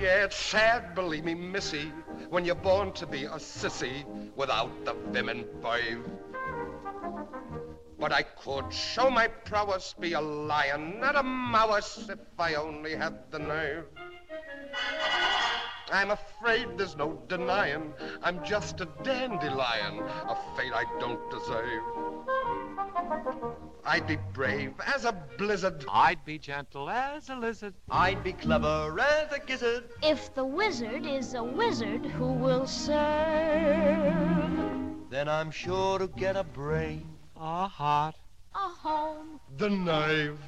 Yeah, it's sad, believe me, missy, when you're born to be a sissy without the and five. But I could show my prowess, be a lion, not a mouse, if I only had the nerve. I'm afraid there's no denying I'm just a dandelion, a fate I don't deserve. I'd be brave as a blizzard. I'd be gentle as a lizard. I'd be clever as a gizzard. If the wizard is a wizard who will serve, then I'm sure to get a brain, a heart, a home, the knife.